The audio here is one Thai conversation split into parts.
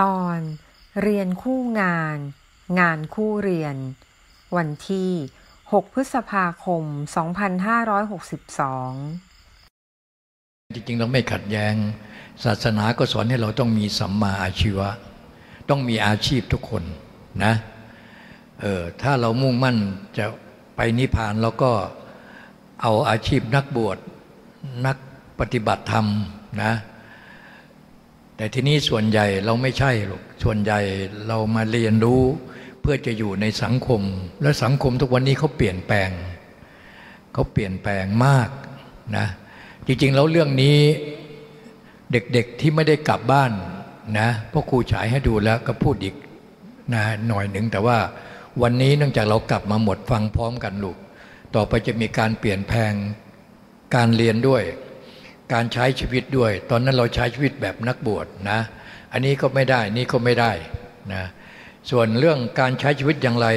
ตอนเรียนคู่งาน งานคู่เรียน วันที่ 6 พฤษภาคม 2562 จริงๆ เราไม่ขัดแยง้ง ศาสนาก็สอนให้เราต้องมีสัมมาอาชีวะ ต้องมีอาชีพทุกคนนะเออถ้าเรามุ่งมั่นจะไปนิพพานเราก็เอาอาชีพนักบวชนักปฏิบัติธรรมนะ แต่ที่นี้ส่วนใหญ่เราไม่ใช่หรอกส่วนใหญ่เรามาเรียนรู้เพื่อจะอยู่ในสังคม และสังคมทุกวันนี้เขาเปลี่ยนแปลงเขาเปลี่ยนแปลงมากนะจริงๆแล้วเรื่องนี้เด็กๆที่ไม่ได้กลับบ้านนะพ่อครูฉายให้ดูแล้วก็พูดอีกนะหน่อยหนึ่งแต่ว่าวันนี้เนื่องจากเรากลับมาหมดฟังพร้อมกันลูก ต่อไปจะมีการเปลี่ยนแปลงการเรียนด้วย การใช้ชีวิตด้วย ตอนนั้นเราใช้ชีวิตแบบนักบวชนะ อันนี้ก็ไม่ได้นี่ก็ไม่ได้นะส่วนเรื่องการใช้ชีวิตอย่างไร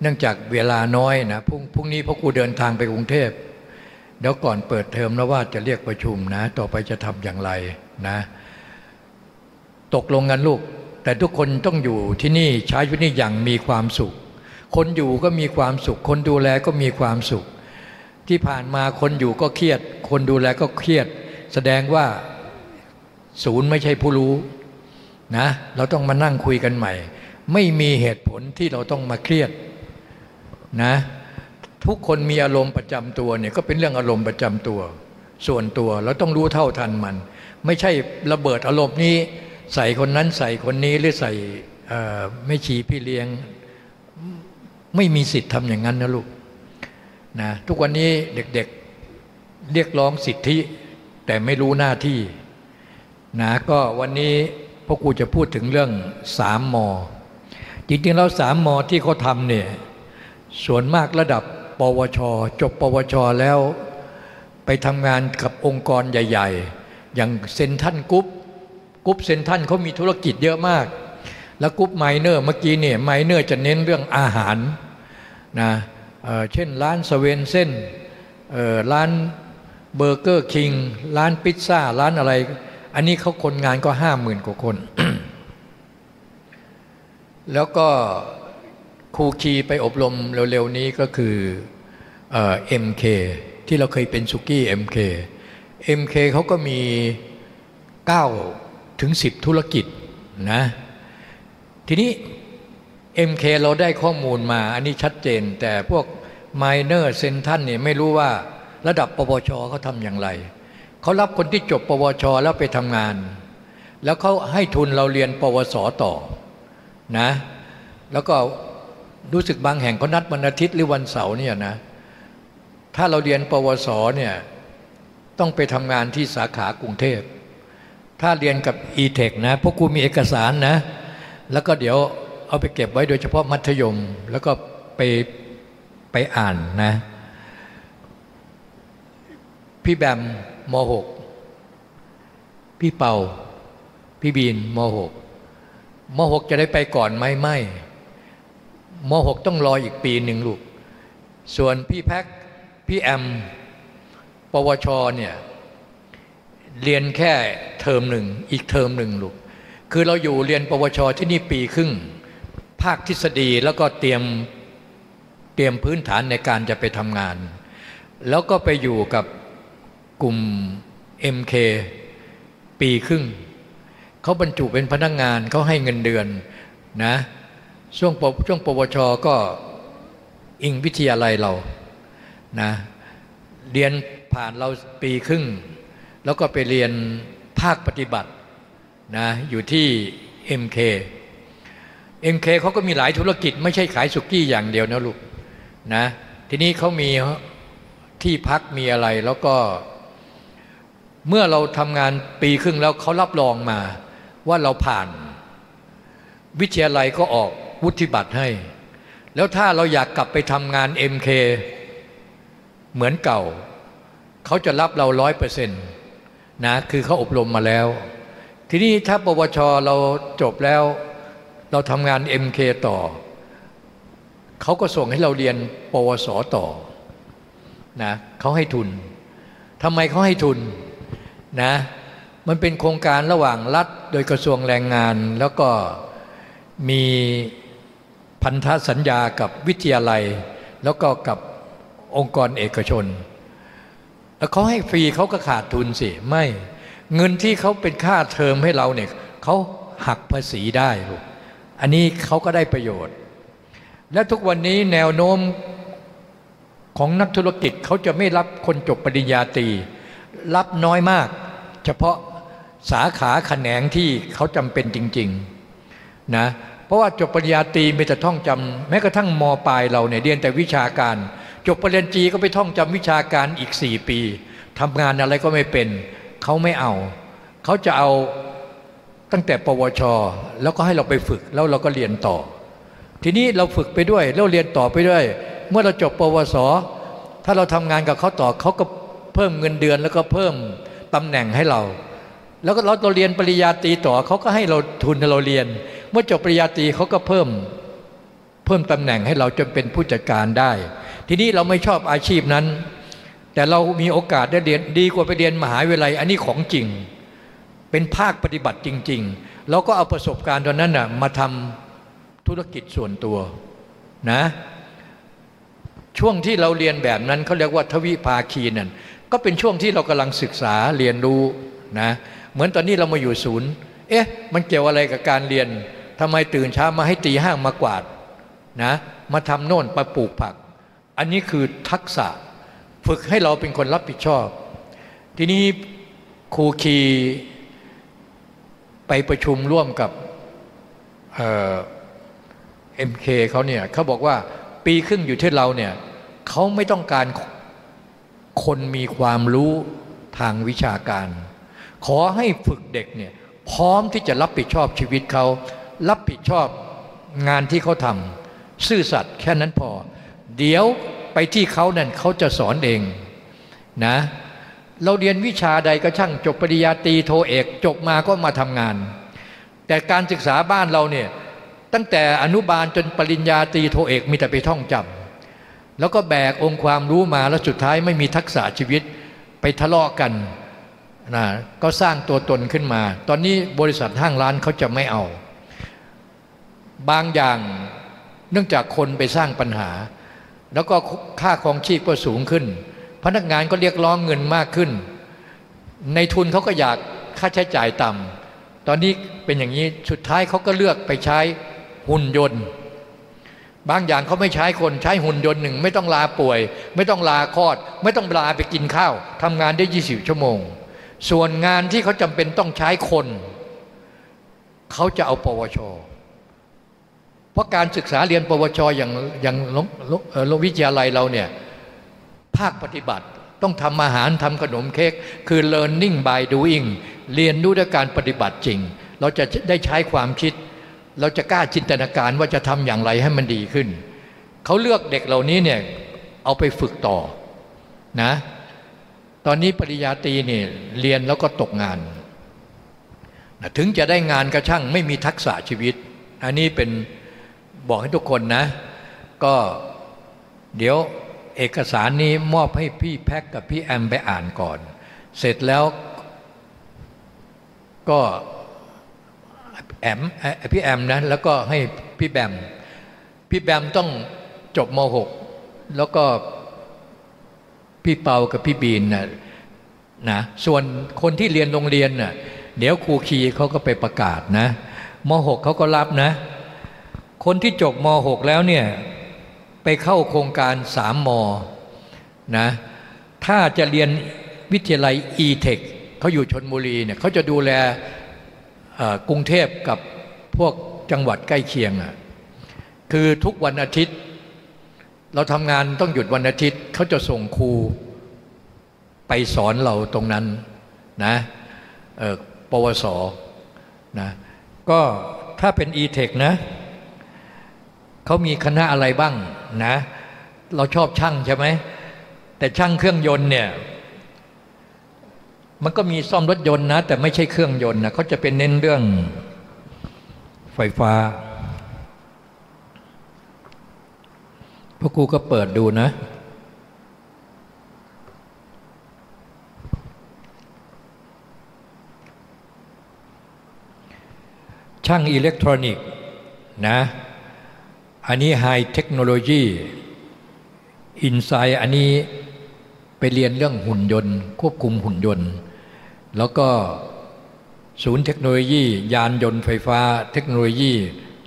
เนื่องจากเวลาน้อยนะพรุ่งพรุ่งนี้พ่อครูเดินทางไปกรุงเทพเดี๋ยวก่อนเปิดเทอมแล้วว่าจะเรียกประชุมนะ ต่อไปจะทำอย่างไรนะ ตกลงกันลูก แต่ทุกคนต้องอยู่ที่นี่ใช้ชีวิตนี้อย่างมีความสุข คนอยู่ก็มีความสุข คนดูแลก็มีความสุข ที่ผ่านมาคนอยู่ก็เครียด คนดูแลก็เครียด แสดงว่าศูนย์ไม่ใช่ผู้รู้นะเราต้องมานั่งคุยกันใหม่ ไม่มีเหตุผลที่เราต้องมาเครียดนะทุกคนมีอารมณ์ประจำตัวเนี่ยก็เป็นเรื่องอารมณ์ประจำตัว ส่วนตัวเราต้องรู้เท่าทันมัน ไม่ใช่ระเบิดอารมณ์นี้ ใส่คนนั้นใส่คนนี้หรือใส่ไม่ชีพี่เลี้ยง ไม่มีสิทธิ์ทำอย่างนั้นนะลูก นะทุกวันนี้เด็กๆเรียกร้องสิทธิ แต่ไม่รู้หน้าที่นะก็วันนี้พ่อครูจะพูดถึงเรื่องสามมอ จริงๆแล้วสามมอที่เขาทำเนี่ยส่วนมากระดับปวช จบปวช แล้วไปทำงานกับองค์กรใหญ่ ๆ อย่างเซนทันกรุ๊ปgroup Central เขามีธุรกิจเยอะมาก แล้ว group Minor เมื่อกี้เนี่ย Minor จะเน้นเรื่องอาหารนะ เช่นร้าน Swensen's ร้าน Burger King ร้านพิซซ่าร้านอะไร อันนี้เขาคนงานก็ห้าหมื่นกว่าคน แล้วก็ครูคีไปอบรมเร็วๆนี้ก็คือ MK ที่เราเคยเป็นสุกี้ MK MK เขาก็มี9ถึง10ธุรกิจนะทีนี้ MK เราได้ข้อมูลมาอันนี้ชัดเจน แต่พวก Minor Central เนี่ยไม่รู้ว่าระดับปวชเขาทำอย่างไร เขารับคนที่จบปวชแล้วไปทำงาน แล้วเขาให้ทุนเราเรียนปวสต่อนะ แล้วก็รู้สึกบางแห่งเขานัดวันอาทิตย์หรือวันเสาร์เนี่ยนะ ถ้าเราเรียนปวสเนี่ยต้องไปทำงานที่สาขากรุงเทพ ถ้าเรียนกับ e-tech นะพวกกูมีเอกสารนะ แล้วก็เดี๋ยวเอาไปเก็บไว้โดยเฉพาะมัธยม แล้วก็ไป ไปอ่านนะ พี่แบมมหกพี่เป่า พี่บีนมหกมหกจะได้ไปก่อนไหมไม่มหกต้องรออีกปีหนึ่งลูก ส่วนพี่แพ็คพี่แอม ปวชเนี่ยเรียนแค่เทอมหนึ่งอีกเทอมหนึ่งลูก คือเราอยู่เรียนปวชที่นี่ปีครึ่ง ภาคทฤษฎีแล้วก็เตรียม เตรียมพื้นฐานในการจะไปทำงาน แล้วก็ไปอยู่กับกลุ่ม MK ปีครึ่งเขาบรรจุเป็นพนักงงานเขาให้เงินเดือนนะช่วงปช่วงปวชก็อิงวิทยาลัยเรานะเรียนผ่านเราปีครึ่ง แล้วก็ไปเรียนภาคปฏิบัตินะอยู่ที่ MK เอ็มเคเขาก็มีหลายธุรกิจไม่ใช่ขายสุกี้อย่างเดียวนะลูก นะทีนี้เขามีที่พักมีอะไรแล้วก็ เมื่อเราทำงานปีครึ่งแล้วเขารับรองมาว่าเราผ่าน วิทยาลัยก็ออกวุฒิบัตรให้ แล้วถ้าเราอยากกลับไปทำงาน MK เหมือนเก่า เขาจะรับเราร้อยเปอร์เซ็นต์นะคือเขาอบรมมาแล้ว ทีนี้ถ้าปวชเราจบแล้ว เราทำงาน MK ต่อ เขาก็ส่งให้เราเรียน ปวสต่อนะเขาให้ทุนทำไมเขาให้ทุนนะมันเป็นโครงการระหว่างรัฐ โดยกระทรวงแรงงาน แล้วก็มีพันธสัญญากับวิทยาลัย แล้วก็กับองค์กรเอกชน แล้วเขาให้ฟรีเขาก็ขาดทุนสิ ไม่เงินที่เขาเป็นค่าเทอมให้เราเนี่ยเขาหักภาษีได้ลูกอันนี้เขาก็ได้ประโยชน์ และทุกวันนี้แนวโน้มของนักธุรกิจเขาจะไม่รับคนจบปริญญาตรีรับน้อยมาก เฉพาะสาขาแขนงที่เขาจำเป็นจริงๆนะเพราะว่าจบปริญญาตรีไม่แต่ท่องจำแม้กระทั่งมปลายเราเนี่ยเรียนแต่วิชาการ จบปริญญาตรีก็ไปท่องจำวิชาการอีกสี่ปีทำงานอะไรก็ไม่เป็นเขาไม่เอา เขาจะเอาตั้งแต่ปวช แล้วก็ให้เราไปฝึกแล้วเราก็เรียนต่อ ทีนี้เราฝึกไปด้วยแล้วเรียนต่อไปด้วย เมื่อเราจบปวส ถ้าเราทำงานกับเขาต่อเขาก็เพิ่มเงินเดือนแล้วก็เพิ่มตำแหน่งให้เรา แล้วก็เราเราเรียนปริญญาตรีต่อเขาก็ให้เราทุนเราเรียน เมื่อจบปริญญาตรีเขาก็เพิ่มเพิ่มตำแหน่งให้เราจนเป็นผู้จัดการได้ ทีนี้เราไม่ชอบอาชีพนั้น แต่เรามีโอกาสได้เรียนดีกว่าไปเรียนมหาวิทยาลัยอันนี้ของจริง เป็นภาคปฏิบัติจริง ๆ เราก็เอาประสบการณ์ตอนนั้นนะมาทำ ธุรกิจส่วนตัวนะช่วงที่เราเรียนแบบนั้นเขาเรียกว่าทวิภาคีนั่นก็เป็นช่วงที่เรากำลังศึกษาเรียนรู้นะเหมือนตอนนี้เรามาอยู่ศูนย์ เอ๊ะ มันเกี่ยวอะไรกับการเรียนทำไมตื่นเช้ามาให้ตีห้างมากวาดนะมาทำโน่นมาปลูกผัก อันนี้คือทักษะฝึกให้เราเป็นคนรับผิดชอบ ทีนี้ครูคีไปประชุมร่วมกับ เอ็มเคเขาเนี่ยเขาบอกว่าปีครึ่งอยู่ที่เราเนี่ยเขาไม่ต้องการคนมีความรู้ทางวิชาการ ขอให้ฝึกเด็กเนี่ยพร้อมที่จะรับผิดชอบชีวิตเขา รับผิดชอบงานที่เขาทำซื่อสัตย์แค่นั้นพอ เดี๋ยวไปที่เขานั่นเขาจะสอนเองนะเราเรียนวิชาใดก็ช่างจบปริญญาตรีโทเอก จบมาก็มาทำงาน แต่การศึกษาบ้านเราเนี่ย ตั้งแต่อนุบาลจนปริญญาตรีโทเอกมีแต่ไปท่องจำแล้วก็แบกองค์ความรู้มาแล้วสุดท้ายไม่มีทักษะชีวิตไปทะเลาะกันนะก็สร้างตัวตนขึ้นมา ตอนนี้บริษัทห้างร้านเขาจะไม่เอา บางอย่างเนื่องจากคนไปสร้างปัญหา แล้วก็ค่าครองชีพก็สูงขึ้น พนักงานก็เรียกร้องเงินมากขึ้น ในทุนเขาก็อยากค่าใช้จ่ายต่ำตอนนี้เป็นอย่างนี้สุดท้ายเขาก็เลือกไปใช้ หุ่นยนต์ บางอย่างเขาไม่ใช้คนใช้หุ่นยนต์หนึ่งไม่ต้องลาป่วย ไม่ต้องลาคลอด ไม่ต้องลาไปกินข้าวทำงานได้ยี่สิบชั่วโมง ส่วนงานที่เขาจำเป็นต้องใช้คน เขาจะเอาปวช เพราะการศึกษาเรียนปวชอย่างอย่างโรงวิทยาลัยเราเนี่ยภาคปฏิบัติต้องทำอาหารทำขนมเค้กคือ learning by doing เรียนรู้ด้วยการปฏิบัติจริง เราจะได้ใช้ความคิด เราจะกล้าจินตนาการว่าจะทำอย่างไรให้มันดีขึ้น เขาเลือกเด็กเหล่านี้เนี่ยเอาไปฝึกต่อนะ ตอนนี้ปริญญาตรีเนี่ยเรียนแล้วก็ตกงานนะถึงจะได้งานกระช่างไม่มีทักษะชีวิต อันนี้เป็นบอกให้ทุกคนนะ ก็เดี๋ยวเอกสารนี้มอบให้พี่แพ็กกับพี่แอมไปอ่านก่อน เสร็จแล้วก็ แอมพี่แอมนะแล้วก็ให้พี่แบม พี่แบมต้องจบม .6 แล้วก็พี่เปากับพี่บีนนะนะส่วนคนที่เรียนโรงเรียนน่ะเดี๋ยวครูคีเขาก็ไปประกาศนะม .6 เขาก็รับนะ คนที่จบม .6 แล้วเนี่ยไปเข้าโครงการสามมนะถ้าจะเรียนวิทยาลัย e-tech เขาอยู่ชนบุรีเนี่ยเขาจะดูแล กรุงเทพกับพวกจังหวัดใกล้เคียงอะคือทุกวันอาทิตย์ เราทำงานต้องหยุดวันอาทิตย์เขาจะส่งครูไปสอนเราตรงนั้นนะปวสนะก็ถ้าเป็น e-tech นะเขามีคณะอะไรบ้างนะ เราชอบช่างใช่ไหม แต่ช่างเครื่องยนต์เนี่ย มันก็มีซ่อมรถยนต์นะ แต่ไม่ใช่เครื่องยนต์นะเขาจะเป็นเน้นเรื่องไฟฟ้าพระครูก็เปิดดูนะ ช่างอิเล็กทรอนิกส์นะ อันนี้ไฮเทคโนโลยีอินไซด์อันนี้ไปเรียนเรื่องหุ่นยนต์ ควบคุมหุ่นยนต์ แล้วก็ศูนย์เทคโนโลยี ยานยนต์ไฟฟ้า เทคโนโลยี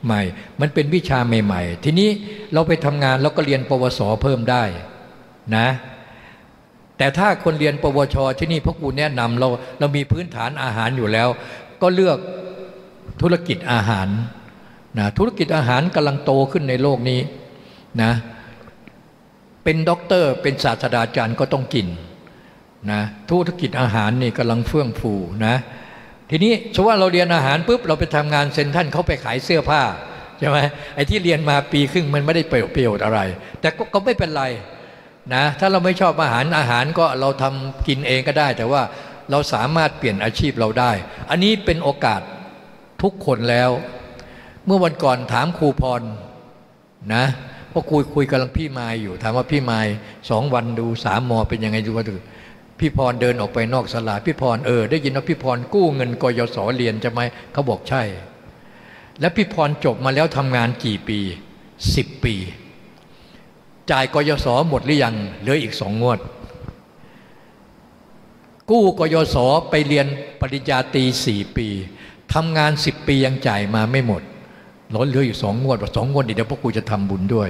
ใหม่ มันเป็นวิชาใหม่ ๆ ทีนี้เราไปทำงานเราก็เรียนปวสเพิ่มได้นะ แต่ถ้าคนเรียนปวช ที่นี่พ่อครูแนะนำเราเรามีพื้นฐานอาหารอยู่แล้ว ก็เลือกธุรกิจอาหารนะธุรกิจอาหารกำลังโตขึ้นในโลกนี้นะเป็นด็อกเตอร์เป็นศาสตราจารย์ก็ต้องกิน นะธุรกิจอาหารนี่กำลังเฟื่องฟูนะทีนี้สมมติว่าเราเรียนอาหารปุ๊บเราไปทำงานเซ็นท่านเขาไปขายเสื้อผ้าใช่ไหมไอ้ที่เรียนมาปีครึ่งมันไม่ได้ประโยชน์อะไร แต่ก็ไม่เป็นไรนะถ้าเราไม่ชอบอาหารอาหารก็เราทำกินเองก็ได้ แต่ว่าเราสามารถเปลี่ยนอาชีพเราได้ อันนี้เป็นโอกาสทุกคนแล้ว เมื่อวันก่อนถามครูพรนะพราะคุยคุยกับพี่มายอยู่ ถามว่าพี่มายสองวันดูสามมอเป็นยังไงดูว่าดู พี่พรเดินออกไปนอกสลาพี่พรเออได้ยินว่าพี่พรกู้เงินกยศเรียนจะไหมเขาบอกใช่ แล้วพี่พรจบมาแล้วทำงานกี่ปีสิบปี จ่ายกยศหมดหรือยังเหลืออีกสองงวด กู้กยศไปเรียนปริญญาตรีสี่ปีทำงานสิบปียังจ่ายมาไม่หมดล้นเหลืออยู่สองงวดว่าสองงวดเดี๋ยวพวกกูจะทำบุญด้วย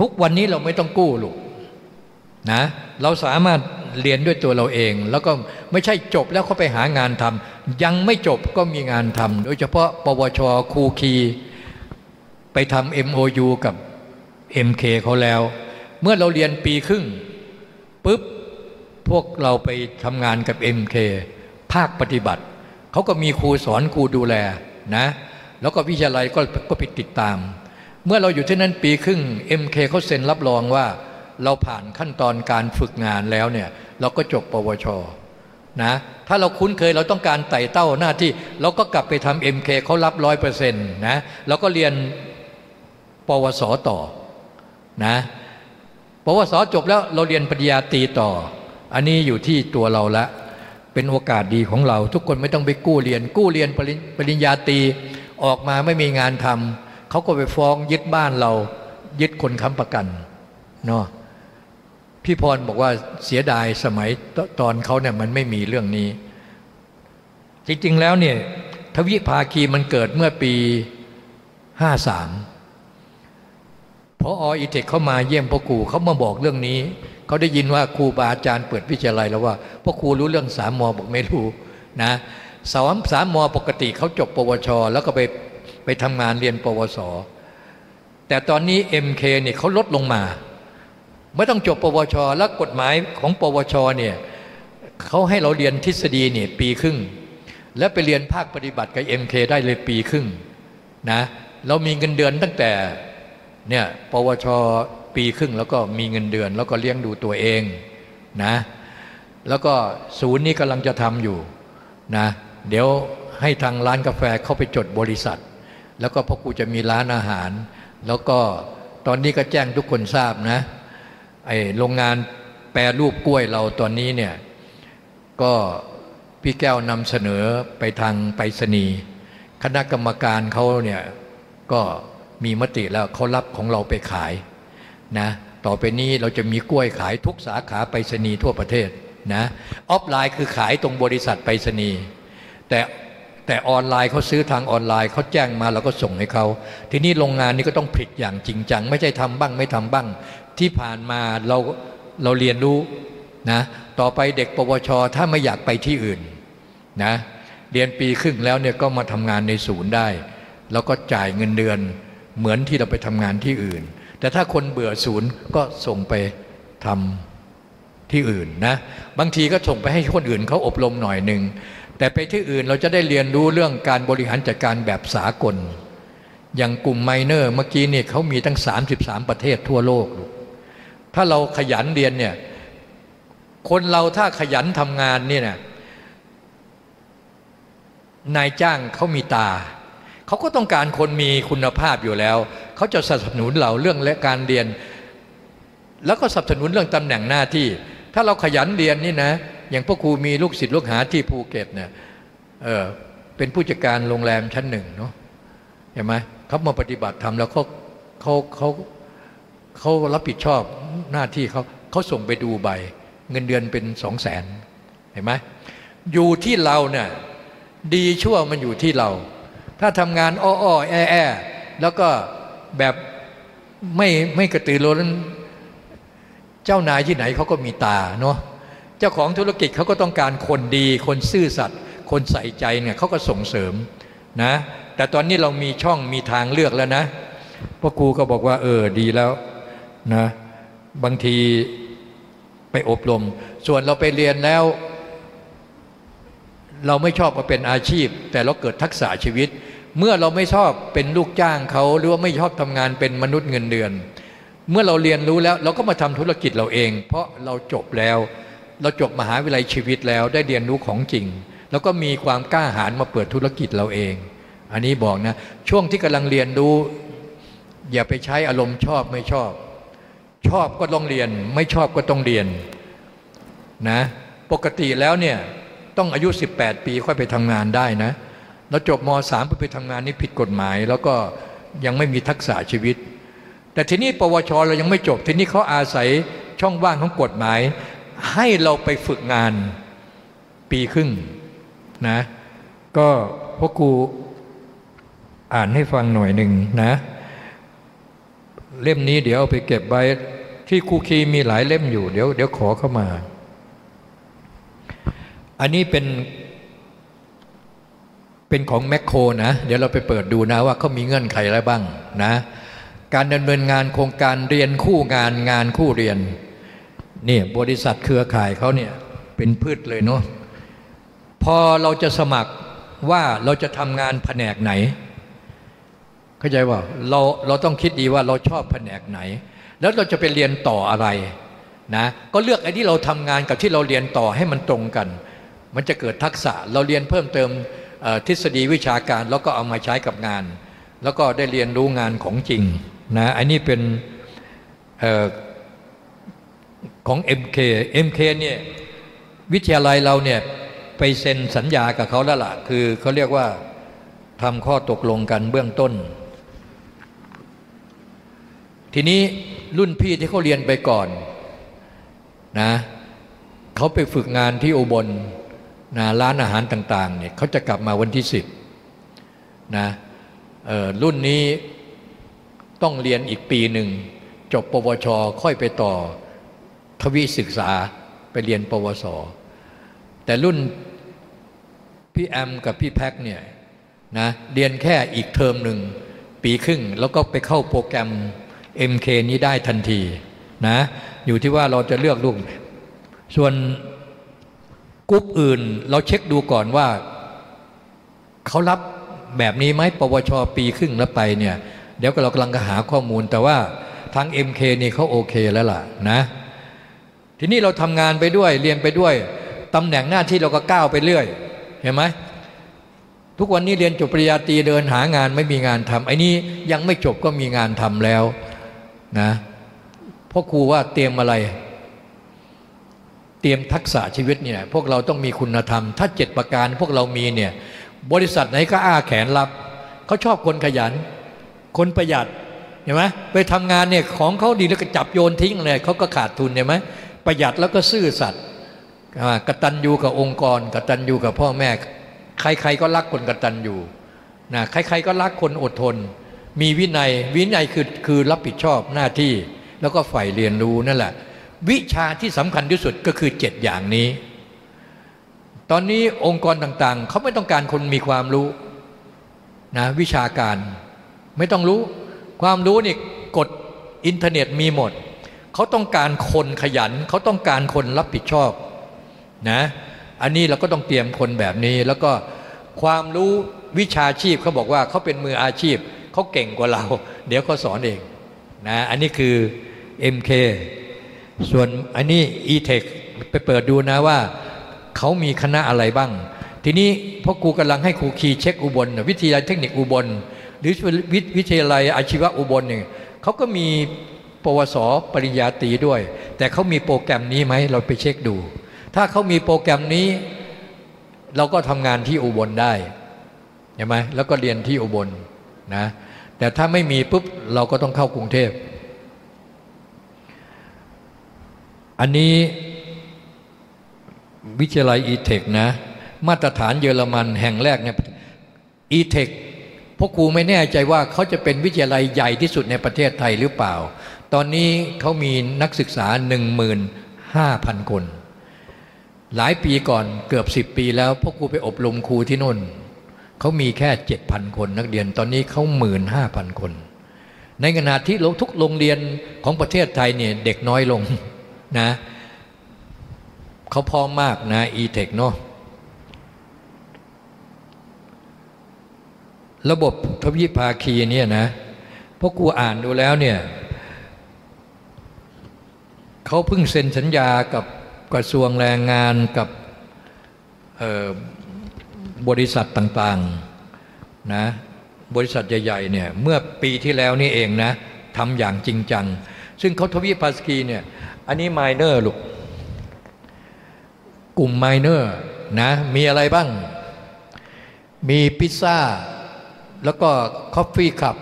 ทุกวันนี้เราไม่ต้องกู้ลูก นะเราสามารถเรียนด้วยตัวเราเอง แล้วก็ไม่ใช่จบแล้วเขาไปหางานทำยังไม่จบก็มีงานทำโดยเฉพาะ ปวชครูคี ไปทำ MOU กับ MK เขาแล้ว เมื่อเราเรียนปีครึ่งปุ๊บพวกเราไปทำงานกับ MK ภาคปฏิบัติ เขาก็มีครูสอนครูดูแลนะแล้วก็วิทยาลัยก็ก็ไปติดตาม เมื่อเราอยู่ที่นั้นปีครึ่ง MK เขาเซ็นรับรองว่า เราผ่านขั้นตอนการฝึกงานแล้วเนี่ยเราก็จบปวชนะถ้าเราคุ้นเคยเราต้องการไต่เต้าหน้าที่ เราก็กลับไปทำ MK เขารับร้อยเปอร์เซ็นต์นะเราก็เรียนปวสต่อนะปวสจบแล้วเราเรียนปริญญาตรีต่อ อันนี้อยู่ที่ตัวเราละ เป็นโอกาสดีของเรา ทุกคนไม่ต้องไปกู้เรียน กู้เรียนปริญญาตรีออกมาไม่มีงานทำเขาก็ไปฟ้องยึดบ้านเรายึดคนค้ำประกันเนาะ พี่พรบอกว่าเสียดายสมัยตอนเขาเนี่ยมันไม่มีเรื่องนี้ จริง ๆ แล้วเนี่ยทวิภาคีมันเกิดเมื่อปีห้าสามพออีเทคเข้ามาเยี่ยมพ่อครูเขามาบอกเรื่องนี้ เขาได้ยินว่าครูบาอาจารย์เปิดวิทยาลัยแล้วว่าพ่อครูรู้เรื่องสามมอบอกไม่รู้นะสามสามมอปกติเขาจบ ปวช แล้วก็ไปไปทำงานเรียน ปวส แต่ตอนนี้ MK เนี่ยเขาลดลงมา ไม่ต้องจบปวช แล้วกฎหมายของปวชเนี่ยเขาให้เราเรียนทฤษฎีเนี่ยปีครึ่ง แล้วไปเรียนภาคปฏิบัติกับ MK ได้เลยปีครึ่งนะเรามีเงินเดือนตั้งแต่เนี่ยปวชปีครึ่งแล้วก็มีเงินเดือน แล้วก็เลี้ยงดูตัวเองนะแล้วก็ศูนย์นี้กำลังจะทำอยู่นะเดี๋ยวให้ทางร้านกาแฟเข้าไปจดบริษัท แล้วก็พ่อครูจะมีร้านอาหาร แล้วก็ตอนนี้ก็แจ้งทุกคนทราบนะ ไอโรงงานแปรรูปกล้วยเราตอนนี้เนี่ยก็พี่แก้วนำเสนอไปทางไปรษณีย์คณะกรรมการเขาเนี่ยก็มีมติแล้วเขารับของเราไปขายนะต่อไปนี้เราจะมีกล้วยขายทุกสาขาไปรษณีย์ทั่วประเทศนะออฟไลน์คือขายตรงบริษัทไปรษณีย์แต่ แต่ออนไลน์เขาซื้อทางออนไลน์เขาแจ้งมาเราก็ส่งให้เขาทีนี้โรงงานนี้ก็ต้องผลิตอย่างจริงจัง ไม่ใช่ทำบ้างไม่ทำบ้าง ที่ผ่านมาเราเราเรียนรู้นะต่อไปเด็กปวช ถ้าไม่อยากไปที่อื่นนะเรียนปีครึ่งแล้วเนี่ยก็มาทำงานในศูนย์ได้ แล้วก็จ่ายเงินเดือนเหมือนที่เราไปทำงานที่อื่น แต่ถ้าคนเบื่อศูนย์ก็ส่งไปทำที่อื่นนะบางทีก็ส่งไปให้คนอื่นเขาอบรมหน่อยหนึ่ง แต่ไปที่อื่นเราจะได้เรียนรู้เรื่องการบริหารจัดการแบบสากล อย่างกลุ่มไมเนอร์เมื่อกี้นี่เขามีตั้ง 33 ประเทศทั่วโลก ถ้าเราขยันเรียนเนี่ยคนเราถ้าขยันทำงานนี่นะนายจ้างเขามีตา เขาก็ต้องการคนมีคุณภาพอยู่แล้ว เขาจะสนับสนุนเราเรื่องและการเรียน แล้วก็สนับสนุนเรื่องตำแหน่งหน้าที่ ถ้าเราขยันเรียนนี่นะ อย่างพ่อครูมีลูกศิษย์ลูกหาที่ภูเก็ตเนี่ยเออเป็นผู้จัดการโรงแรมชั้นหนึ่งเนาะเห็นไหมเขามาปฏิบัติธรรมแล้วเขาเขาเขาเขารับผิดชอบหน้าที่เขาเขาส่งไปดูใบ เงินเดือนเป็นสองแสนเห็นไหมอยู่ที่เราเนี่ยดีชั่วมันอยู่ที่เรา ถ้าทำงานอ้ออแอแอแล้วก็แบบไม่ไม่กระตือรือร้นเจ้านายที่ไหนเขาก็มีตาเนาะ เจ้าของธุรกิจเขาก็ต้องการคนดี คนซื่อสัตย์คนใส่ใจเนี่ยเขาก็ส่งเสริมนะแต่ตอนนี้เรามีช่องมีทางเลือกแล้วนะพ่อครูก็บอกว่า เออดีแล้วนะบางทีไปอบรม ส่วนเราไปเรียนแล้ว เราไม่ชอบมาเป็นอาชีพ แต่เราเกิดทักษะชีวิต เมื่อเราไม่ชอบเป็นลูกจ้างเขาหรือว่าไม่ชอบทำงานเป็นมนุษย์เงินเดือน เมื่อเราเรียนรู้แล้ว เราก็มาทำธุรกิจเราเอง เพราะเราจบแล้ว เราจบมหาวิทยาลัยชีวิตแล้วได้เรียนรู้ของจริง แล้วก็มีความกล้าหาญมาเปิดธุรกิจเราเอง อันนี้บอกนะ ช่วงที่กำลังเรียนรู้ อย่าไปใช้อารมณ์ชอบไม่ชอบ ชอบก็ต้องเรียน ไม่ชอบก็ต้องเรียนนะปกติแล้วเนี่ยต้องอายุ 18 ปีค่อยไปทำงานได้นะ แล้วจบม .3 ไปไปทำงานนี่ผิดกฎหมาย แล้วก็ยังไม่มีทักษะชีวิต แต่ทีนี้ปวชเรายังไม่จบ ทีนี้เขาอาศัยช่องว่างของกฎหมาย ให้เราไปฝึกงานปีครึ่งนะก็พ่อครูอ่านให้ฟังหน่อยหนึ่งนะ เล่มนี้เดี๋ยวเอาไปเก็บไว้ ที่ครูคีมีหลายเล่มอยู่ เดี๋ยวเดี๋ยวขอเข้ามา อันนี้เป็น เป็นของแมคโครนะ เดี๋ยวเราไปเปิดดูนะว่าเขามีเงื่อนไขอะไรบ้างนะ การดำเนินงานโครงการเรียนคู่งานงานคู่เรียน นี่บริษัทเครือข่ายเขาเนี่ยเป็นพืชเลยเนาะพอเราจะสมัครว่าเราจะทำงานแผนกไหน เข้าใจว่าเราเราต้องคิดดีว่าเราชอบแผนกไหน แล้วเราจะไปเรียนต่ออะไรนะก็เลือกไอ้ที่เราทำงานกับที่เราเรียนต่อให้มันตรงกัน มันจะเกิดทักษะเราเรียนเพิ่มเติมทฤษฎีวิชาการแล้วก็เอามาใช้กับงาน แล้วก็ได้เรียนรู้งานของจริงนะอันนี้เป็น ของ MK MK เนี่ยวิทยาลัยเราเนี่ยไปเซ็นสัญญากับเขาแล้วล่ะคือเขาเรียกว่าทำข้อตกลงกันเบื้องต้น ทีนี้รุ่นพี่ที่เขาเรียนไปก่อนนะเขาไปฝึกงานที่อุบลนะร้านอาหารต่างๆเนี่ยเขาจะกลับมาวันที่สิบนะรุ่นนี้ต้องเรียนอีกปีหนึ่ง จบปวชค่อยไปต่อ ทวีศึกษาไปเรียนปวส แต่รุ่นพี่แอมกับพี่แพ็กเนี่ยนะเรียนแค่อีกเทอมหนึ่งปีครึ่ง แล้วก็ไปเข้าโปรแกรม MK นี้ได้ทันทีนะอยู่ที่ว่าเราจะเลือกลูก ส่วนกรุ๊ปอื่นเราเช็คดูก่อนว่า เขารับแบบนี้ไหมปวช ปีครึ่งแล้วไปเนี่ย เดี๋ยวเรากำลังหาข้อมูลแต่ว่าทาง MK นี่เขาโอเคแล้วล่ะนะ ทีนี้เราทำงานไปด้วยเรียนไปด้วยตำแหน่งหน้าที่เราก็ก้าวไปเรื่อย เห็นไหมทุกวันนี้เรียนจบปริญญาตรีเดินหางานไม่มีงานทำไอ้นี้ยังไม่จบก็มีงานทำแล้วนะพ่อครูว่าเตรียมอะไร เตรียมทักษะชีวิตเนี่ยพวกเราต้องมีคุณธรรม ถ้าเจ็ดประการพวกเรามีเนี่ยบริษัทไหนก็อ้าแขนรับเขาชอบคนขยัน คนประหยัดเห็นไหมไปทำงานเนี่ยของเขาดีแล้วก็จับโยนทิ้งเลยเขาก็ขาดทุนเห็นไหม ประหยัดแล้วก็ซื่อสัตย์กตัญญูกับองค์กรกตัญญูกับพ่อแม่ ใครๆก็รักคนกตัญญูนะใครๆก็รักคนอดทน มีวินัยวินัยคือคือรับผิดชอบหน้าที่แล้วก็ใฝ่เรียนรู้นั่นแหละ วิชาที่สำคัญที่สุดก็คือเจ็ดอย่างนี้ ตอนนี้องค์กรต่างๆ เขาไม่ต้องการคนมีความรู้นะวิชาการไม่ต้องรู้ความรู้นี่กดอินเทอร์เน็ตมีหมด เขาต้องการคนขยัน เขาต้องการคนรับผิดชอบนะอันนี้เราก็ต้องเตรียมคนแบบนี้ แล้วก็ความรู้วิชาชีพเขาบอกว่าเขาเป็นมืออาชีพเขาเก่งกว่าเรา เดี๋ยวเขาสอนเองนะอันนี้คือ MK ส่วนอันนี้ e-tech ไปเปิดดูนะว่าเขามีคณะอะไรบ้าง ทีนี้พ่อครูกำลังให้ครูคีเช็คอุบล วิทยาลัยเทคนิคอุบล หรือวิทยาลัยอาชีวะอุบลเนี่ยเขาก็มี ปวส ปริญญาตรีด้วย แต่เขามีโปรแกรมนี้ไหมเราไปเช็คดู ถ้าเขามีโปรแกรมนี้ เราก็ทำงานที่อุบลได้ใช่ไหมแล้วก็เรียนที่อุบลนะแต่ถ้าไม่มีปุ๊บเราก็ต้องเข้ากรุงเทพ อันนี้วิทยาลัยอีเทคนะ มาตรฐานเยอรมันแห่งแรกเนี่ยอีเทคพวกครูไม่แน่ใจว่าเขาจะเป็นวิทยาลัยใหญ่ที่สุดในประเทศไทยหรือเปล่า ตอนนี้เขามีนักศึกษา 15,000 คน หลายปีก่อนเกือบ 10 ปีแล้วพวกครูไปอบรมครูที่นู่นเขามีแค่ 7,000 คนนักเรียน ตอนนี้เขา15,000 คน ในขณะที่ทุกโรงเรียนของประเทศไทยเนี่ยเด็กน้อยลงนะเขาพร้อมมากนะอีเทคเนาะระบบทวิภาคีเนี่ยนะพวกกูอ่านดูแล้วเนี่ย เขาเพิ่งเซ็นสัญญากับกระทรวงแรงงานกับบริษัทต่างๆนะบริษัทใหญ่ๆเนี่ยเมื่อปีที่แล้วนี่เองนะทำอย่างจริงจัง ซึ่งเขาทวิภาคีเนี่ยอันนี้ Minor ลูกกลุ่ม Minor นะมีอะไรบ้าง มีพิซซ่า แล้วก็ Coffee Club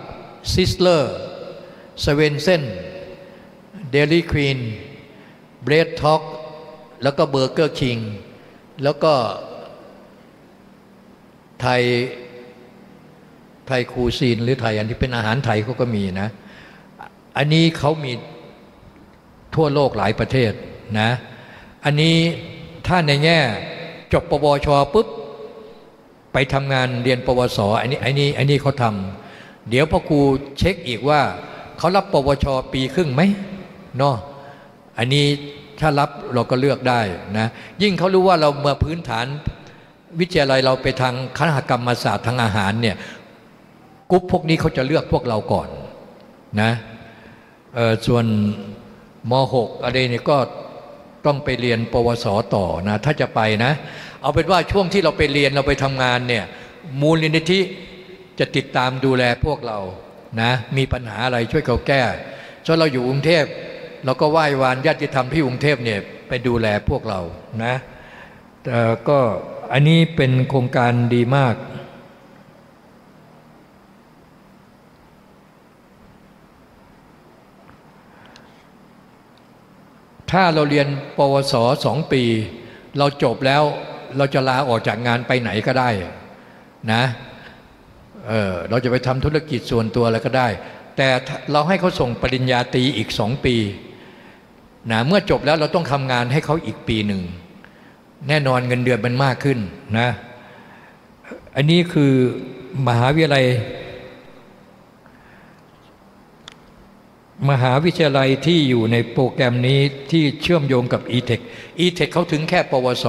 Sizzler Swensen's Dairy Queen BreadTalk แล้วก็ Burger Kingแล้วก็ไทยไทยคูซีนหรือไทยอันที่เป็นอาหารไทยเขาก็มีนะ อันนี้เขามีทั่วโลกหลายประเทศนะ อันนี้ถ้าในแง่จบปวชปุ๊บไปทำงานเรียนปวสอันนี้อันนี้อันนี้เขาทำเดี๋ยวพ่อครูเช็คอีกว่าเขารับปวชปีครึ่งไหมเนาะ อันนี้ถ้ารับเราก็เลือกได้นะยิ่งเขารู้ว่าเราเมื่อพื้นฐานวิทยาลัยเราไปทางคณะกรรมศาสตร์ทางอาหารเนี่ยกรุ๊ปพวกนี้เขาจะเลือกพวกเราก่อนนะส่วนม .6 อะไรนี่ก็ต้องไปเรียนปวสต่อนะถ้าจะไปนะ เอาเป็นว่าช่วงที่เราไปเรียนเราไปทำงานเนี่ยมูลนิธิจะติดตามดูแลพวกเรานะมีปัญหาอะไรช่วยเขาแก้ส่วนเราอยู่กรุงเทพ เราก็ไหว้วานญาติธรรมที่กรุงเทพเนี่ยไปดูแลพวกเรานะแต่ก็อันนี้เป็นโครงการดีมาก ถ้าเราเรียนปวสสองปี เราจบแล้วเราจะลาออกจากงานไปไหนก็ได้นะเออเราจะไปทำธุรกิจส่วนตัวอะไรก็ได้ แต่เราให้เขาส่งปริญญาตรีอีกสองปี นะเมื่อจบแล้วเราต้องทำงานให้เขาอีกปีหนึ่ง แน่นอนเงินเดือนมันมากขึ้นนะ อันนี้คือมหาวิทยาลัย มหาวิทยาลัยที่อยู่ในโปรแกรมนี้ที่เชื่อมโยงกับ e-tech e-tech เขาถึงแค่ปวส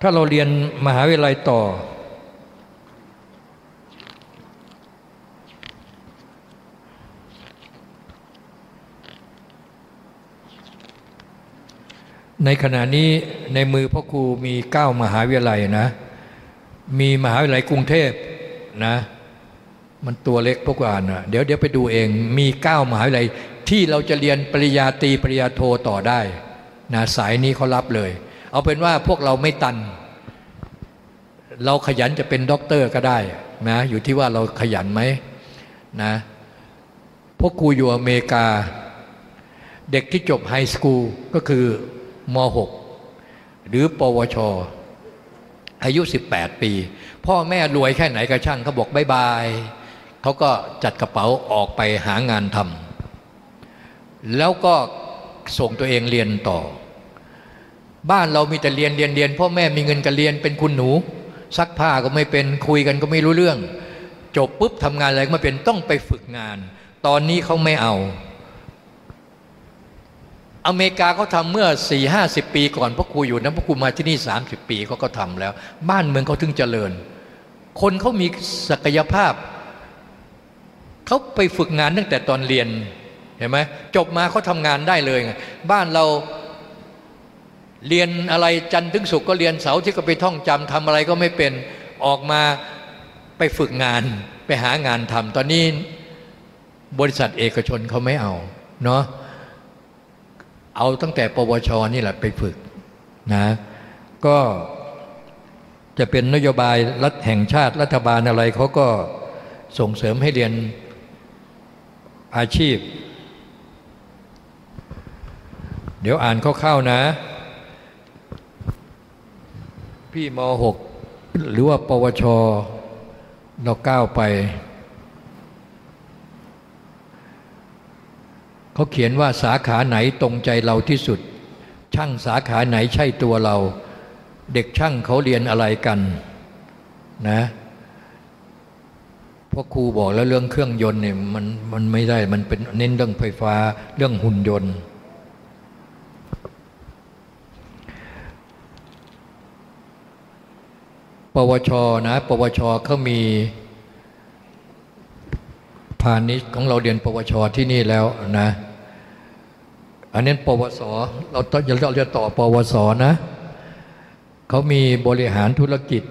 ถ้าเราเรียนมหาวิทยาลัยต่อ ในขณะนี้ในมือพ่อครูมีเก้ามหาวิทยาลัยนะ มีมหาวิทยาลัยกรุงเทพนะ มันตัวเล็กพวกอ่านนะเดี๋ยวเดี๋ยวไปดูเองมีเก้ามหาวิทยาลัยที่เราจะเรียนปริญญาตรีปริญญาโทต่อได้นะสายนี้เขารับเลย เอาเป็นว่าพวกเราไม่ตัน เราขยันจะเป็นด็อกเตอร์ก็ได้นะอยู่ที่ว่าเราขยันไหมนะพวกครูอยู่อเมริกา เด็กที่จบ high school ก็คือ ม .6 หรือปวช อายุ 18 ปี พ่อแม่รวยแค่ไหนก็ช่างเขาบอก bye bye เขาก็จัดกระเป๋าออกไปหางานทำแล้วก็ส่งตัวเองเรียนต่อ บ้านเรามีแต่เรียนเรียนเรียนพ่อแม่มีเงินกันเรียนเป็นคุณหนู ซักผ้าก็ไม่เป็นคุยกันก็ไม่รู้เรื่อง จบปุ๊บทำงานอะไรก็ไม่เป็นต้องไปฝึกงาน ตอนนี้เขาไม่เอา อเมริกาเขาทาเมื่อสี่ห้าสิบปีก่อนพ่อครูอยู่นะพ่อครูมาที่นี่สามสิบปีเขาก็ทำแล้ว บ้านเมืองเขาถึงเจริญ คนเขามีศักยภาพเขาไปฝึกงานตั้งแต่ตอนเรียนเห็นไหมจบมาเขาทำงานได้เลยไงบ้านเราเรียนอะไรจันทร์ถึงศุกร์ก็เรียนเสาร์ที่ก็ไปท่องจำทำอะไรก็ไม่เป็นออกมาไปฝึกงานไปหางานทำตอนนี้บริษัทเอกชนเขาไม่เอาเนาะ เอาตั้งแต่ปวชนี่แหละไปฝึกนะก็จะเป็นนโยบายรัฐแห่งชาติรัฐบาลอะไรเขาก็ส่งเสริมให้เรียนอาชีพ เดี๋ยวอ่านเข้าๆนะ พี่ม .6 หรือว่าปวช เราก้าวไป เขาเขียนว่าสาขาไหนตรงใจเราที่สุด ช่างสาขาไหนใช่ตัวเรา เด็กช่างเขาเรียนอะไรกันนะพราะครูบอกแล้วเรื่องเครื่องยนต์เนี่ยมันมันไม่ได้มันเป็นเน้นเรื่องไฟฟ้าเรื่องหุ่นยนต์ ปวชนะ ปวชเขามี พาณิชย์ของเราเรียนปวชที่นี่แล้วนะอันนี้ปวสเราต้องเราจะต่อปวสนะเขามีบริหารธุรกิจ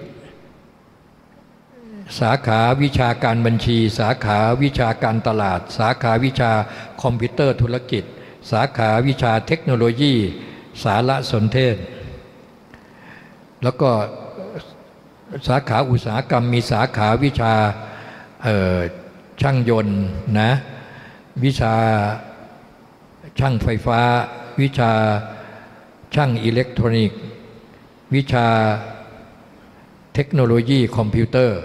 สาขาวิชาการบัญชี สาขาวิชาการตลาด สาขาวิชาคอมพิวเตอร์ธุรกิจ สาขาวิชาเทคโนโลยี สารสนเทศ แล้วก็สาขาอุตสาหกรรมมีสาขาวิชา ช่างยนต์นะ วิชาช่างไฟฟ้า วิชาช่างอิเล็กทรอนิกส์ วิชาเทคโนโลยีคอมพิวเตอร์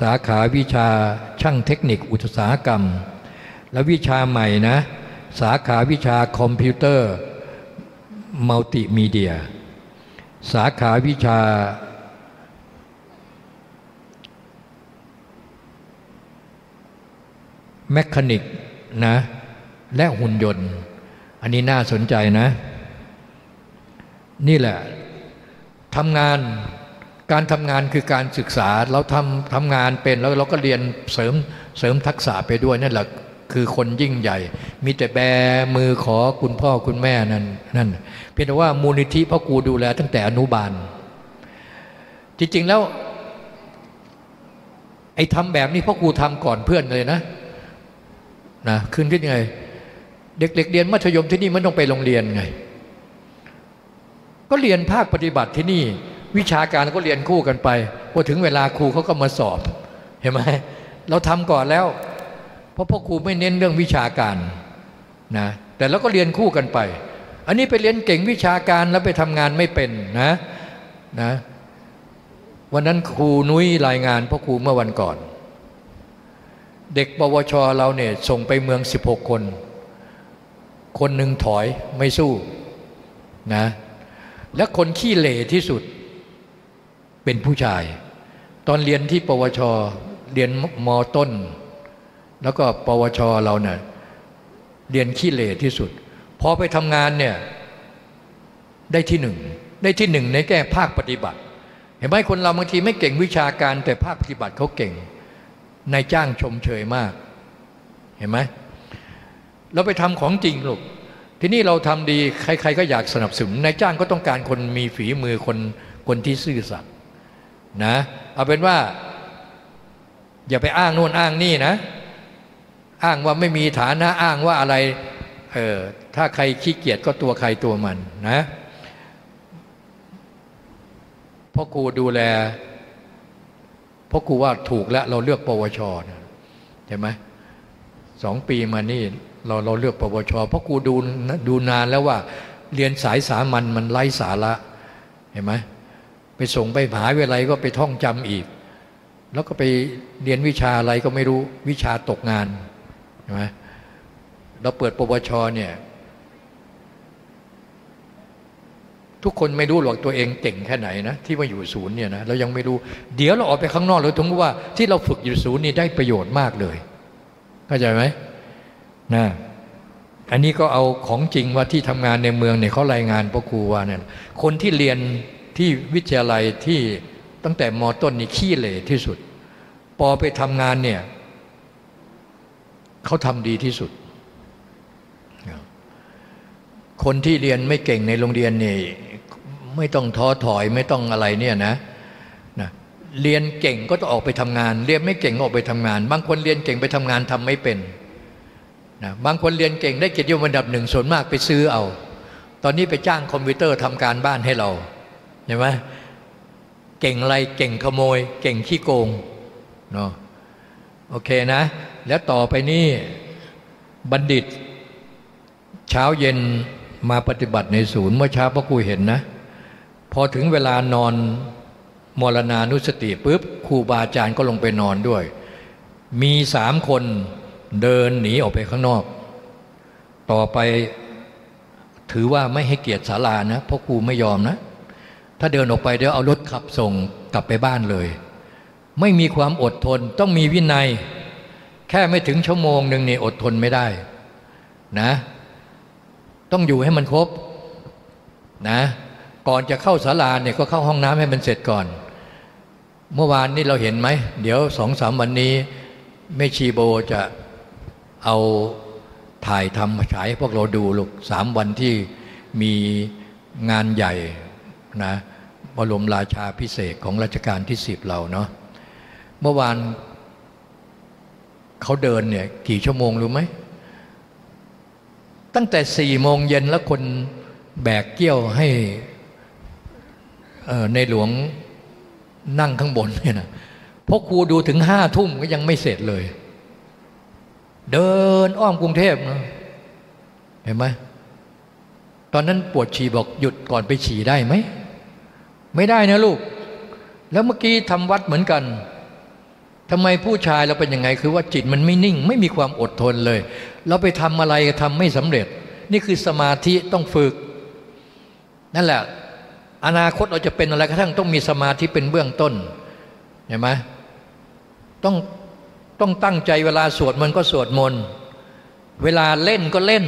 สาขาวิชาช่างเทคนิคอุตสาหกรรม และวิชาใหม่นะ สาขาวิชาคอมพิวเตอร์มัลติมีเดีย สาขาวิชา แมคานิกนะและหุ่นยนต์ อันนี้น่าสนใจนะ นี่แหละทำงานการทำงานคือการศึกษาเราทำทำงานเป็นแล้วเราก็เรียนเสริมเสริมทักษะไปด้วยนั่นแหละคือคนยิ่งใหญ่ มีแต่แบมือขอคุณพ่อคุณแม่นั่นนั่นเพียงแต่ว่ามูลนิธิพ่อครูดูแลตั้งแต่อนุบาล จริงๆแล้ว ไอ้ทำแบบนี้พ่อครูทำก่อนเพื่อนเลยนะ นะขึ้นที่ไง เด็กๆเรียนมัธยมที่นี่มันต้องไปโรงเรียนไง ก็เรียนภาคปฏิบัติที่นี่ วิชาการก็เรียนคู่กันไปพอถึงเวลาครูเขาก็มาสอบ เห็นไหมเราทำก่อนแล้ว เพราะพ่อครูไม่เน้นเรื่องวิชาการนะแต่เราก็เรียนคู่กันไป อันนี้ไปเรียนเก่งวิชาการแล้วไปทำงานไม่เป็นนะนะวันนั้นครูนุ้ยรายงานพ่อครูเมื่อวันก่อน เด็กปวชเราเนี่ยส่งไปเมือง 16 คน คนหนึ่งถอยไม่สู้นะและคนขี้เหร่ที่สุดเป็นผู้ชาย ตอนเรียนที่ปวช เรียนมต้น แล้วก็ปวชเราเนะ่ยเรียนขี้เหร่ที่สุดพอไปทำงานเนี่ยได้ที่หนึ่งได้ที่หนึ่งในแก้ภาคปฏิบัติ เห็นไหมคนเราบางทีไม่เก่งวิชาการแต่ภาคปฏิบัติเขาเก่ง นายจ้างชมเชยมาก เห็นไหมเราไปทำของจริงลูกที่นี่เราทำดีใคร ๆ ก็อยากสนับสนุนนายจ้างก็ต้องการคนมีฝีมือคนคนที่ซื่อสัตย์นะเอาเป็นว่า อย่าไปอ้างโน่นอ้างนี่นะ อ้างว่าไม่มีฐานะอ้างว่าอะไรเออถ้าใครขี้เกียจก็ตัวใครตัวมันนะพ่อครูดูแล พ่อครูว่าถูกแล้วเราเลือกปวชใช่ไหมสองปีมานี่เราเราเลือกปวช เพราะครูดูดูนานแล้วว่าเรียนสายสามัญมันไร้สาระเห็นไหมไปส่งไปมหาวิทยาลัยก็ไปท่องจำอีก แล้วก็ไปเรียนวิชาอะไรก็ไม่รู้วิชาตกงานใช่ไหมเราเปิดปวชเนี่ย ทุกคนไม่รู้หรอกตัวเองเก่งแค่ไหนนะ ที่มาอยู่ศูนย์เนี่ยนะเรายังไม่รู้เดี๋ยวเราออกไปข้างนอกเราถึงว่าที่เราฝึกอยู่ศูนย์นี่ได้ประโยชน์มากเลยเข้าใจไหมนะอันนี้ก็เอาของจริงว่าที่ทำงานในเมืองเนี่ยเขารายงานพ่อครูว่าเนี่ยคนที่เรียนที่วิทยาลัยที่ตั้งแต่มต้นนี่ขี้เหร่ที่สุด พอไปทำงานเนี่ยเขาทำดีที่สุด คนที่เรียนไม่เก่งในโรงเรียนเนี่ย ไม่ต้องท้อถอยไม่ต้องอะไรเนี่ยนะนะเรียนเก่งก็ต้องออกไปทำงาน เรียนไม่เก่งก็ออกไปทำงาน บางคนเรียนเก่งไปทำงานทำไม่เป็นนะบางคนเรียนเก่งได้เกียรติยศอันดับหนึ่งส่วนมากไปซื้อเอา ตอนนี้ไปจ้างคอมพิวเตอร์ทำการบ้านให้เราเห็นไหมเก่งอะไรเก่งขโมย เก่งขี้โกงเนาะโอเคนะ แล้วต่อไปนี่บัณฑิต เช้าเย็นมาปฏิบัติในศูนย์เมื่อเช้าพ่อครูเห็นนะ พอถึงเวลานอนมรณานุสติปุ๊บครูบาอาจารย์ก็ลงไปนอนด้วย มีสามคนเดินหนีออกไปข้างนอก ต่อไปถือว่าไม่ให้เกียรติศาลานะเพราะครูไม่ยอมนะ ถ้าเดินออกไปเดี๋ยวเอารถขับส่งกลับไปบ้านเลย ไม่มีความอดทนต้องมีวินัย แค่ไม่ถึงชั่วโมงหนึ่งนี่อดทนไม่ได้นะ ต้องอยู่ให้มันครบนะ ก่อนจะเข้าศาลาเนี่ยก็เข้าห้องน้ำให้มันเสร็จก่อน เมื่อวานนี้เราเห็นไหม เดี๋ยวสองสามวันนี้แม่ชีโบจะเอาถ่ายทำมาฉายให้พวกเราดูลูกสามวันที่มีงานใหญ่นะบรมราชาพิเศษของรัชกาลที่สิบเราเนาะเมื่อวานเขาเดินเนี่ยกี่ชั่วโมงรู้ไหม ตั้งแต่สี่โมงเย็นแล้วคนแบกเกี้ยวให้ ในหลวงนั่งข้างบนเนี่ยนะพราะครูดูถึงห้าทุ่มก็ยังไม่เสร็จเลย เดินอ้อมกรุงเทพนะเห็นไหมตอนนั้นปวดฉี่บอกหยุดก่อนไปฉี่ได้ไหม ไม่ได้นะลูก แล้วเมื่อกี้ทำวัดเหมือนกันทำไมผู้ชายเราเป็นยังไง คือว่าจิตมันไม่นิ่ง ไม่มีความอดทนเลย เราไปทำอะไรทำไม่สำเร็จ นี่คือสมาธิต้องฝึก นั่นแหละ อนาคตเราจะเป็นอะไรกระทั่งต้องมีสมาธิเป็นเบื้องต้นเห็นไหมต้องต้องตั้งใจเวลาสวดมันก็สวดมนต์เวลาเล่นก็เล่น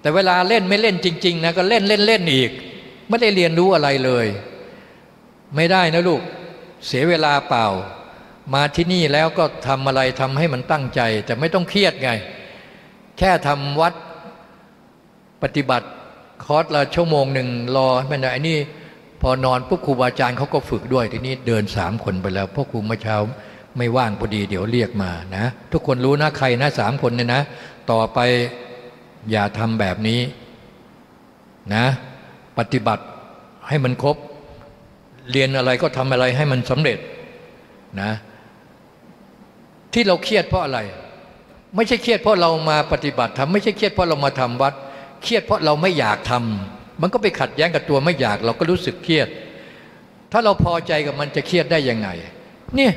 แต่เวลาเล่นไม่เล่นจริง ๆ นะก็เล่นเล่นเล่นอีก ไม่ได้เรียนรู้อะไรเลย ไม่ได้นะลูกเสียเวลาเปล่า มาที่นี่แล้วก็ทำอะไรทำให้มันตั้งใจ แต่ไม่ต้องเครียดไง แค่ทำวัดปฏิบัติ คอร์สละชั่วโมงหนึ่งรอไม่ได้อันนี้พอนอนปุ๊บครูบาอาจารย์เขาก็ฝึกด้วย ทีนี้เดินสามคนไปแล้วพวกครูเมื่อเช้าไม่ว่างพอดีเดี๋ยวเรียกมานะ ทุกคนรู้นะใครนะสามคนเนี่ยนะ ต่อไปอย่าทำแบบนี้นะ ปฏิบัติให้มันครบ เรียนอะไรก็ทำอะไรให้มันสำเร็จนะ ที่เราเครียดเพราะอะไร ไม่ใช่เครียดเพราะเรามาปฏิบัติทำไม่ใช่เครียดเพราะเรามาทำวัด เครียดเพราะเราไม่อยากทำมันก็ไปขัดแย้งกับตัวไม่อยาก เราก็รู้สึกเครียด ถ้าเราพอใจกับมันจะเครียดได้ยังไง เนี่ย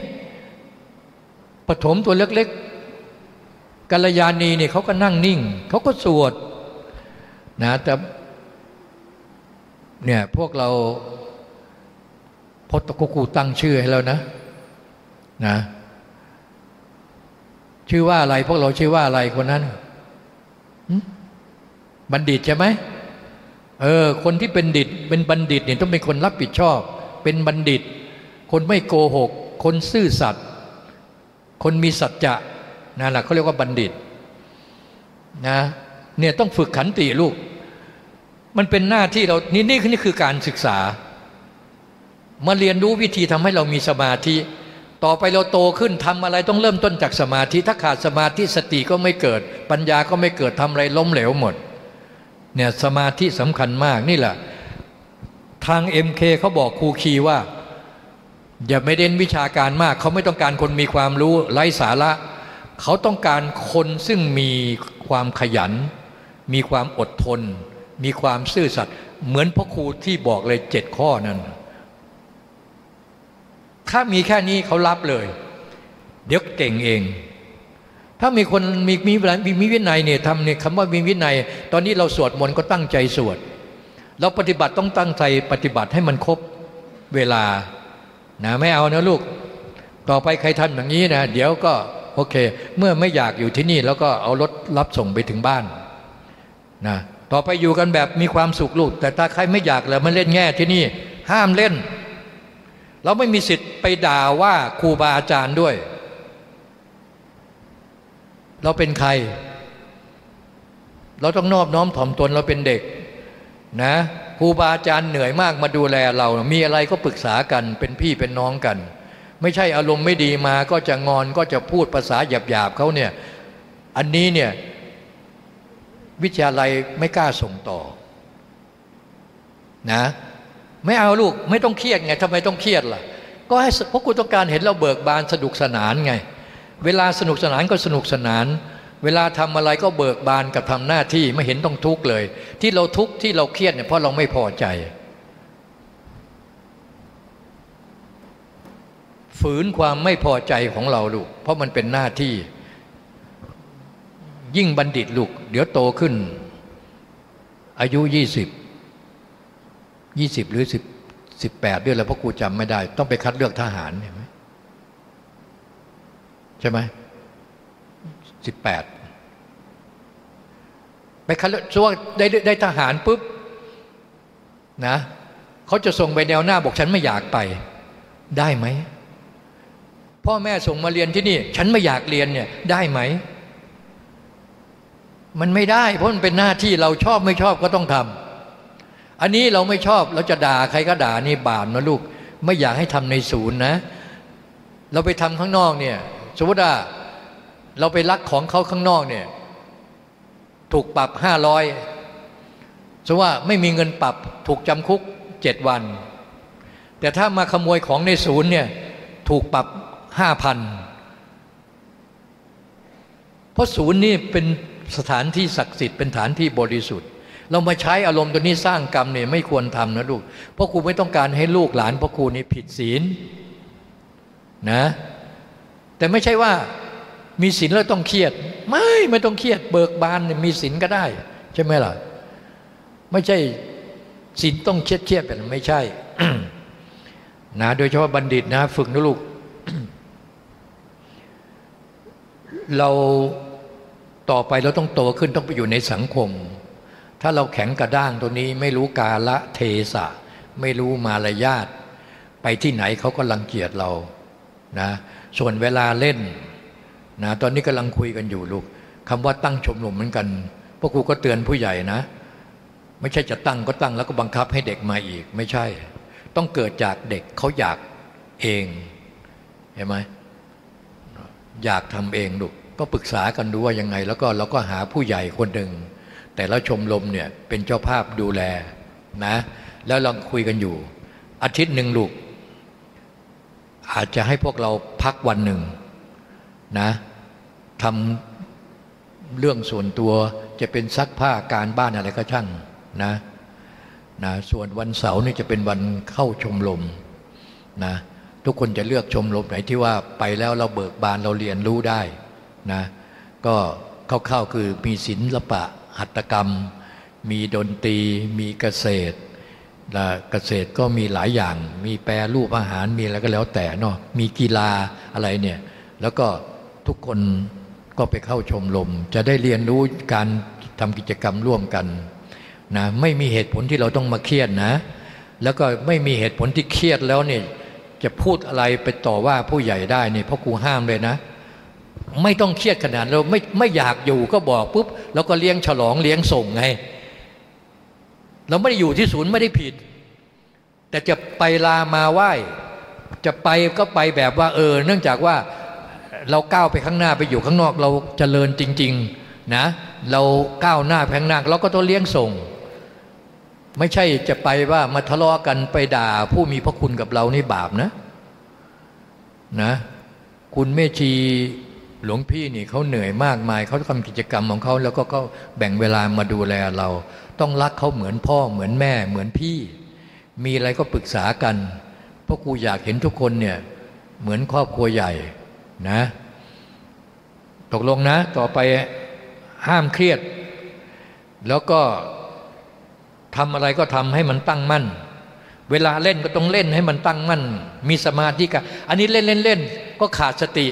ปฐมตัวเล็กๆกัลยาณีเนี่ยเขาก็นั่งนิ่ง เขาก็สวดนะแต่เนี่ยพวกเราพอตะกุกูตั้งชื่อให้แล้วนะนะชื่อว่าอะไร พวกเราชื่อว่าอะไรคนนั้น บัณฑิตใช่ไหมเออคนที่เป็นดิตเป็นบัณฑิตเนี่ยต้องเป็นคนรับผิดชอบ เป็นบัณฑิต คนไม่โกหก คนซื่อสัตย์คนมีสัจจะนั่นแหละเขาเรียกว่าบัณฑิตนะเนี่ยต้องฝึกขันติลูก มันเป็นหน้าที่เรานี่นี่นี่คือการศึกษา มาเรียนรู้วิธีทำให้เรามีสมาธิ ต่อไปเราโตขึ้นทำอะไรต้องเริ่มต้นจากสมาธิ ถ้าขาดสมาธิสติก็ไม่เกิด ปัญญาก็ไม่เกิดทำอะไรล้มเหลวหมด เนี่ยสมาธิสำคัญมากนี่แหละ ทาง MK เขาบอกครูคีว่า อย่าไม่เด่นวิชาการมาก เขาไม่ต้องการคนมีความรู้ไร้สาระ เขาต้องการคนซึ่งมีความขยัน มีความอดทน มีความซื่อสัตย์เหมือนพ่อครูที่บอกเลยเจ็ดข้อนั้น ถ้ามีแค่นี้เขารับเลย เดี๋ยวเก่งเอง ถ้ามีคนมีมีมีมีวินัยเนี่ยทำเนี่ยคำว่ามีวินัย ตอนนี้เราสวดมนต์ก็ตั้งใจสวด เราปฏิบัติต้องตั้งใจปฏิบัติให้มันครบเวลานะไม่เอานะลูก ต่อไปใครทำอย่างนี้นะ เดี๋ยวก็โอเค เมื่อไม่อยากอยู่ที่นี่ แล้วก็เอารถรับส่งไปถึงบ้านนะต่อไปอยู่กันแบบมีความสุขลูก แต่ถ้าใครไม่อยากแล้วมันเล่นแง่ที่นี่ ห้ามเล่น เราไม่มีสิทธิ์ไปด่าว่าครูบาอาจารย์ด้วย เราเป็นใคร เราต้องนอบน้อมถ่อมตนเราเป็นเด็กนะครูบาอาจารย์เหนื่อยมากมาดูแลเรา มีอะไรก็ปรึกษากันเป็นพี่เป็นน้องกัน ไม่ใช่อารมณ์ไม่ดีมาก็จะงอนก็จะพูดภาษาหยาบๆเขาเนี่ยอันนี้เนี่ยวิทยาลัยไม่กล้าส่งต่อนะไม่เอาลูกไม่ต้องเครียดไงทำไมต้องเครียดล่ะ ก็ให้เพราะกูต้องการเห็นเราเบิกบานสนุกสนานไง เวลาสนุกสนานก็สนุกสนาน เวลาทำอะไรก็เบิกบานกับทำหน้าที่ไม่เห็นต้องทุกข์เลย ที่เราทุกข์ที่เราเครียดเนี่ยเพราะเราไม่พอใจ ฝืนความไม่พอใจของเราลูกเพราะมันเป็นหน้าที่ ยิ่งบัณฑิตลูก เดี๋ยวโตขึ้น อายุยี่สิบยี่สิบหรือสิบสิบแปดด้วยแล้วเพราะกูจำไม่ได้ ต้องไปคัดเลือกทหารเห็นไหม ใช่ไหมสิบแปดไปคัดเลือกว่าได้ได้ทหารปุ๊บนะเขาจะส่งไปแนวหน้าบอกฉันไม่อยากไป ได้ไหมพ่อแม่ส่งมาเรียนที่นี่ ฉันไม่อยากเรียนเนี่ยได้ไหม มันไม่ได้ เพราะมันเป็นหน้าที่เราชอบไม่ชอบก็ต้องทำอันนี้เราไม่ชอบเราจะด่าใครก็ด่านี่บาปนะลูก ไม่อยากให้ทำในศูนย์นะ เราไปทำข้างนอกเนี่ย สมมติว่าเราไปลักของเขาข้างนอกเนี่ยถูกปรับห้าร้อยสมมติว่าไม่มีเงินปรับถูกจำคุกเจ็ดวัน แต่ถ้ามาขโมยของในศูนย์เนี่ยถูกปรับห้าพันเพราะศูนย์นี่เป็นสถานที่ศักดิ์สิทธิ์เป็นฐานที่บริสุทธิ์ เรามาใช้อารมณ์ตัวนี้สร้างกรรมเนี่ยไม่ควรทำนะลูกเพราะครูไม่ต้องการให้ลูกหลานพระครูนี่ผิดศีลนะ แต่ไม่ใช่ว่ามีศีลแล้วต้องเครียด ไม่ไม่ต้องเครียด เบิกบานมีศีลก็ได้ ใช่ไหมล่ะ ไม่ใช่ศีลต้องเครียดเครียดเป็นไม่ใช่นะโดยเฉพาะบัณฑิตนะ ฝึกนะลูก เราต่อไปเราต้องโตขึ้นต้องไปอยู่ในสังคม ถ้าเราแข็งกระด้างตัวนี้ ไม่รู้กาละเทศะ ไม่รู้มารยาทไปที่ไหนเขาก็รังเกียจเรานะ ส่วนเวลาเล่นนะตอนนี้กำลังคุยกันอยู่ลูกคำว่าตั้งชมรมเหมือนกันพวกครูก็เตือนผู้ใหญ่นะ ไม่ใช่จะตั้งก็ตั้งแล้วก็บังคับให้เด็กมาอีก ไม่ใช่ ต้องเกิดจากเด็กเขาอยากเองเห็นไหมอยากทำเองลูกก็ปรึกษากันดูว่ายังไง แล้วก็เราก็หาผู้ใหญ่คนหนึ่งแต่ละชมรมเนี่ยเป็นเจ้าภาพดูแลนะ แล้วลองคุยกันอยู่ อาทิตย์หนึ่งลูก อาจจะให้พวกเราพักวันหนึ่งนะทำเรื่องส่วนตัวจะเป็นซักผ้าการบ้านอะไรก็ช่างนะนะส่วนวันเสาร์นี่จะเป็นวันเข้าชมรมนะทุกคนจะเลือกชมรมไหนที่ว่าไปแล้วเราเบิกบานเราเรียนรู้ได้นะก็เข้าๆคือมีศิลปะหัตถกรรม มีดนตรี มีเกษตร เกษตรก็มีหลายอย่าง มีแปรรูปอาหารมีอะไรก็แล้วแต่เนาะมีกีฬาอะไรเนี่ยแล้วก็ทุกคนก็ไปเข้าชมรมจะได้เรียนรู้การทำกิจกรรมร่วมกันนะไม่มีเหตุผลที่เราต้องมาเครียดนะ แล้วก็ไม่มีเหตุผลที่เครียดแล้วเนี่ยจะพูดอะไรไปต่อว่าผู้ใหญ่ได้เนี่ยเพราะครูห้ามเลยนะ ไม่ต้องเครียดขนาดเราไม่ไม่อยากอยู่ก็บอกปุ๊บแล้วก็เลี้ยงฉลองเลี้ยงส่งไง เราไม่ได้อยู่ที่ศูนย์ไม่ได้ผิด แต่จะไปลามาไหว้ จะไปก็ไปแบบว่า เออ เนื่องจากว่าเราก้าวไปข้างหน้าไปอยู่ข้างนอก เราจเจริญจริง ๆ นะ เราก้าวหน้าไปข้างหน้าเราก็ต้องเลี้ยงส่ง ไม่ใช่จะไปว่ามาทะเลาะกันไปด่าผู้มีพระคุณกับเรานี่บาปนะ นะ คุณเมชี หลวงพี่นี่เขาเหนื่อยมากมายเขาทำกิจกรรมของเขาแล้วก็เขาแบ่งเวลามาดูแลเรา ต้องรักเขาเหมือนพ่อเหมือนแม่เหมือนพี่ มีอะไรก็ปรึกษากันเพราะกูอยากเห็นทุกคนเนี่ยเหมือนครอบครัวใหญ่นะตกลงนะ ต่อไปห้ามเครียด แล้วก็ทำอะไรก็ทำให้มันตั้งมั่น เวลาเล่นก็ต้องเล่นให้มันตั้งมั่น มีสมาธิกันอันนี้เล่นเล่นเล่นก็ขาดสติ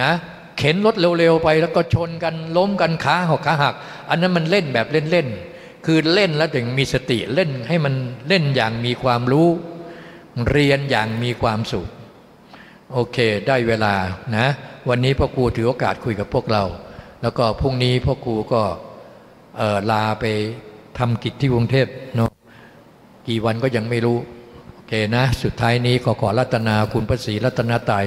นะเข็นรถเร็วๆไปแล้วก็ชนกันล้มกันขาหักขาหัก อันนั้นมันเล่นแบบเล่นๆคือเล่นแล้วถึงมีสติเล่นให้มันเล่นอย่างมีความรู้ เรียนอย่างมีความสุข โอเคได้เวลานะวันนี้พ่อครูถือโอกาสคุยกับพวกเรา แล้วก็พรุ่งนี้พ่อครูก็ลาไปทำกิจที่กรุงเทพเนาะกี่วันก็ยังไม่รู้ โอเคนะ สุดท้ายนี้ขอขอรัตนาคุณพระศรีรัตนาไตย